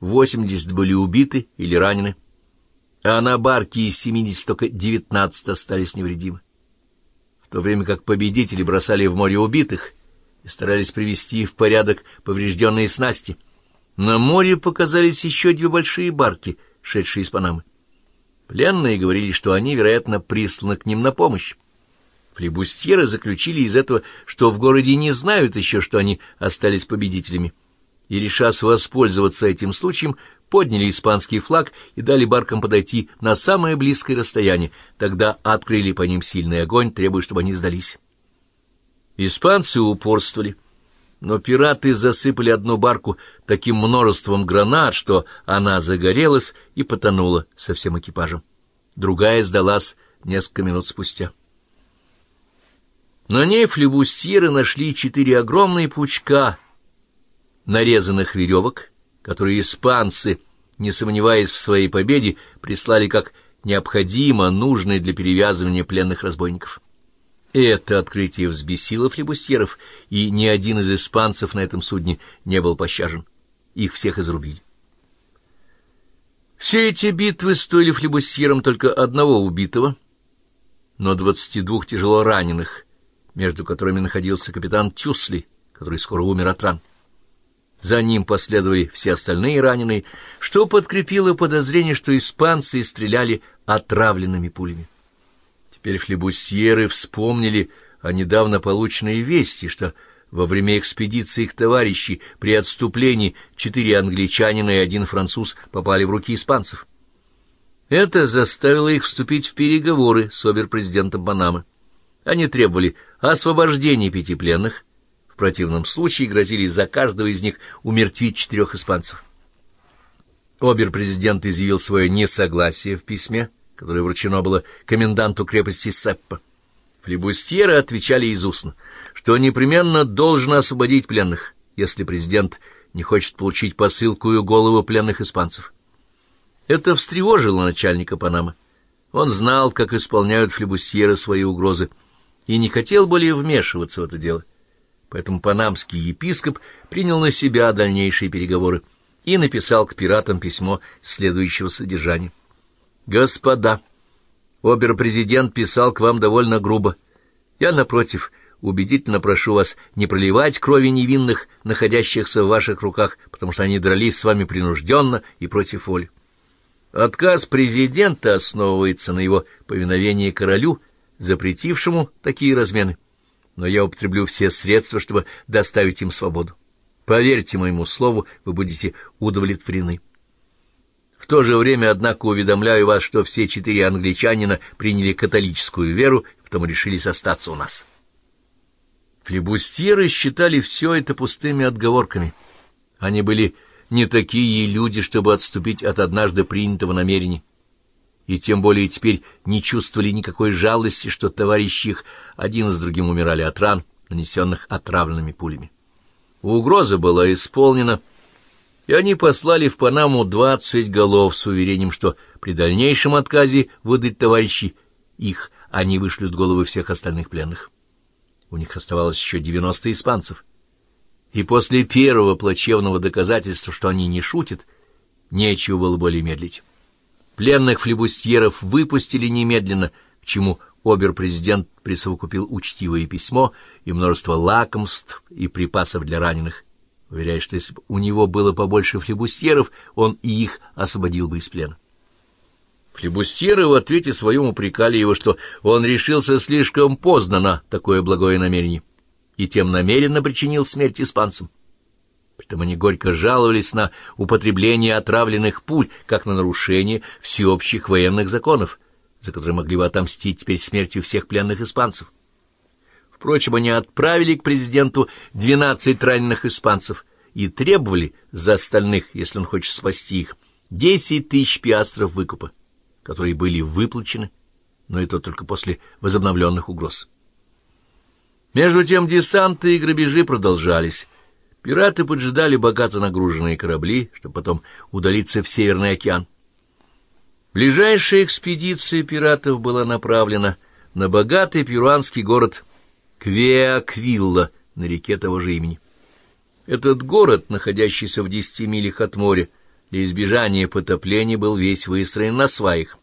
80 были убиты или ранены, а на барке из 70 только 19 остались невредимы. В то время как победители бросали в море убитых и старались привести в порядок поврежденные снасти, на море показались еще две большие барки, шедшие из Панамы. Пленные говорили, что они, вероятно, присланы к ним на помощь. Флебустьеры заключили из этого, что в городе не знают еще, что они остались победителями, и, решась воспользоваться этим случаем, подняли испанский флаг и дали баркам подойти на самое близкое расстояние. Тогда открыли по ним сильный огонь, требуя, чтобы они сдались. Испанцы упорствовали, но пираты засыпали одну барку таким множеством гранат, что она загорелась и потонула со всем экипажем. Другая сдалась несколько минут спустя. На ней флебустьеры нашли четыре огромные пучка нарезанных веревок, которые испанцы, не сомневаясь в своей победе, прислали как необходимо нужные для перевязывания пленных разбойников. Это открытие взбесило флебустьеров, и ни один из испанцев на этом судне не был пощажен. Их всех изрубили. Все эти битвы стоили флебустьерам только одного убитого, но двадцати двух тяжело раненых — между которыми находился капитан Тюсли, который скоро умер от ран. За ним последовали все остальные раненые, что подкрепило подозрение, что испанцы стреляли отравленными пулями. Теперь флебустьеры вспомнили о недавно полученной вести, что во время экспедиции их товарищей при отступлении четыре англичанина и один француз попали в руки испанцев. Это заставило их вступить в переговоры с обер-президентом Панамы. Они требовали освобождения пяти пленных, противном случае грозили за каждого из них умертвить четырех испанцев. Обер-президент изъявил свое несогласие в письме, которое вручено было коменданту крепости Сеппа. Флебустьеры отвечали из устно, что непременно должен освободить пленных, если президент не хочет получить посылку и голову пленных испанцев. Это встревожило начальника Панамы. Он знал, как исполняют флебустьеры свои угрозы, и не хотел более вмешиваться в это дело. Поэтому панамский епископ принял на себя дальнейшие переговоры и написал к пиратам письмо следующего содержания. «Господа, обер-президент писал к вам довольно грубо. Я, напротив, убедительно прошу вас не проливать крови невинных, находящихся в ваших руках, потому что они дрались с вами принужденно и против воли. Отказ президента основывается на его повиновении королю запретившему такие размены, но я употреблю все средства, чтобы доставить им свободу. Поверьте моему слову, вы будете удовлетворены. В то же время, однако, уведомляю вас, что все четыре англичанина приняли католическую веру и потом решились остаться у нас. Флебустьеры считали все это пустыми отговорками. Они были не такие люди, чтобы отступить от однажды принятого намерения и тем более теперь не чувствовали никакой жалости, что товарищи их один с другим умирали от ран, нанесенных отравленными пулями. Угроза была исполнена, и они послали в Панаму двадцать голов с уверением, что при дальнейшем отказе выдать товарищей их они вышлют головы всех остальных пленных. У них оставалось еще девяносто испанцев. И после первого плачевного доказательства, что они не шутят, нечего было более медлить. Пленных флебустьеров выпустили немедленно, к чему обер-президент присовокупил учтивое письмо и множество лакомств и припасов для раненых, уверяя, что если бы у него было побольше флебустьеров, он и их освободил бы из плена. Флебустьеры в ответе своем упрекали его, что он решился слишком поздно на такое благое намерение и тем намеренно причинил смерть испанцам. Притом они горько жаловались на употребление отравленных пуль, как на нарушение всеобщих военных законов, за которые могли бы отомстить теперь смертью всех пленных испанцев. Впрочем, они отправили к президенту двенадцать раненых испанцев и требовали за остальных, если он хочет спасти их, десять тысяч пиастров выкупа, которые были выплачены, но это только после возобновленных угроз. Между тем десанты и грабежи продолжались, Пираты поджидали богато нагруженные корабли, чтобы потом удалиться в Северный океан. Ближайшая экспедиция пиратов была направлена на богатый перуанский город Квеаквилла на реке того же имени. Этот город, находящийся в десяти милях от моря, для избежания потопления был весь выстроен на сваях.